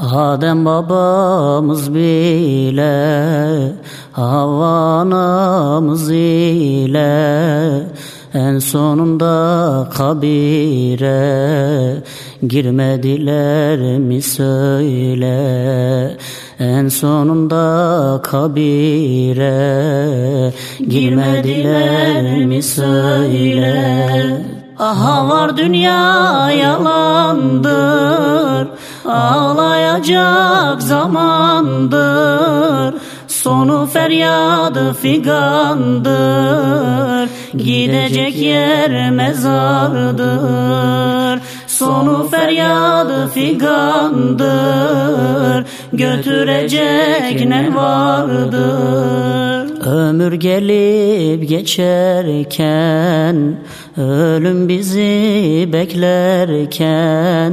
Adem babamız bile Havva anamız ile en sonunda kabire girmediler mi söyle? En sonunda kabire girmediler mi söyle? Aha var dünya yalandır Ağlayacak zamandır Sonu feryadı figandır. Gidecek yer mezardır Sonu feryadı figandır. Götürecek ne vardır Ömür gelip geçerken Ölüm bizi beklerken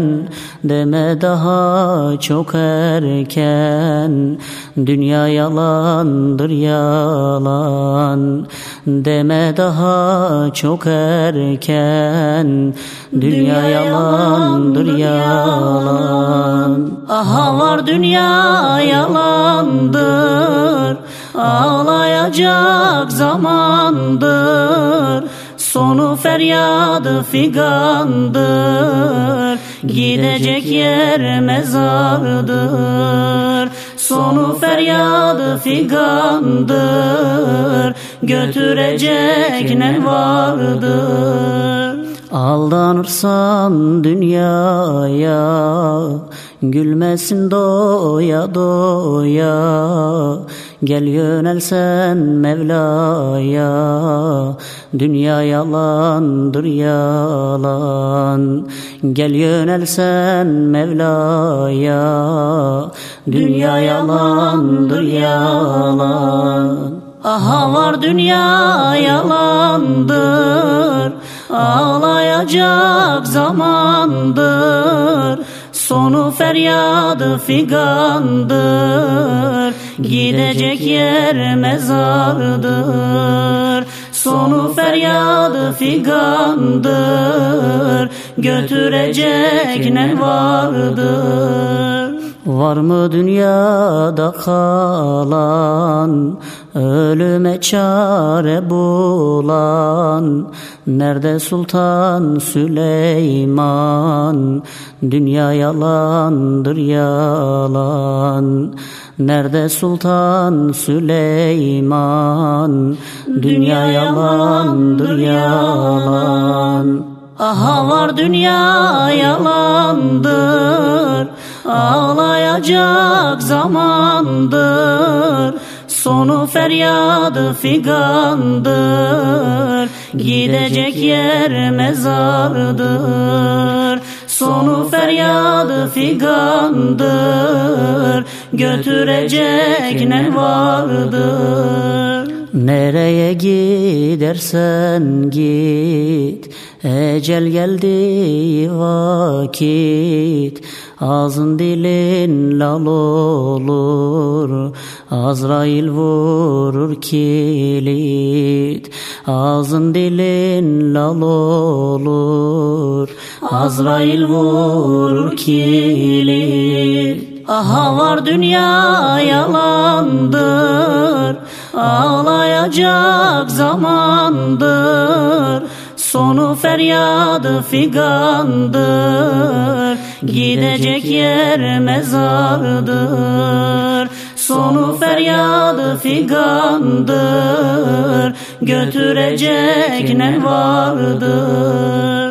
Deme daha çok erken. Dünya yalandır yalan. Deme daha çok erken. Dünya yalandır yalan. Aha var dünya yalandır Ağlayacak zamandır. Sonu feryadı figandır. Gidecek yer mezardır. Sonu feryadı figandır. Götürecek ne vardır Aldanırsan dünyaya Gülmesin doya doya. Gel yönelsen Mevla'ya Dünya yalandır yalan. Gel yönelsen Mevla'ya Dünya yalandır yalan. Aha var dünya yalandır Ağlayacak zamandır Sonu feryadı figandır. Gidecek yer mezardır Sonu feryadı figandır. Götürecek ne vardır Var mı dünyada kalan? Ölüme çare bulan. Nerede Sultan Süleyman? Dünya yalandır yalan. Nerede Sultan Süleyman? Dünya yalandır yalan. Aha var dünya yalandır Ağlayacak zamandır Sonu feryadı figandır. Gidecek yer mezardır Sonu feryadı figandır. Götürecek ne vardır? Nereye gidersen git Ecel geldi vakit Ağzın dilin lal olur Azrail vurur kilit. Ağzın dilin lal olur Azrail vurur kilit. Aha var dünya yalandır Ağlayacak zamandır. Sonu feryadı figandır Gidecek yer mezardır. Sonu feryadı figandır. Götürecek ne vardır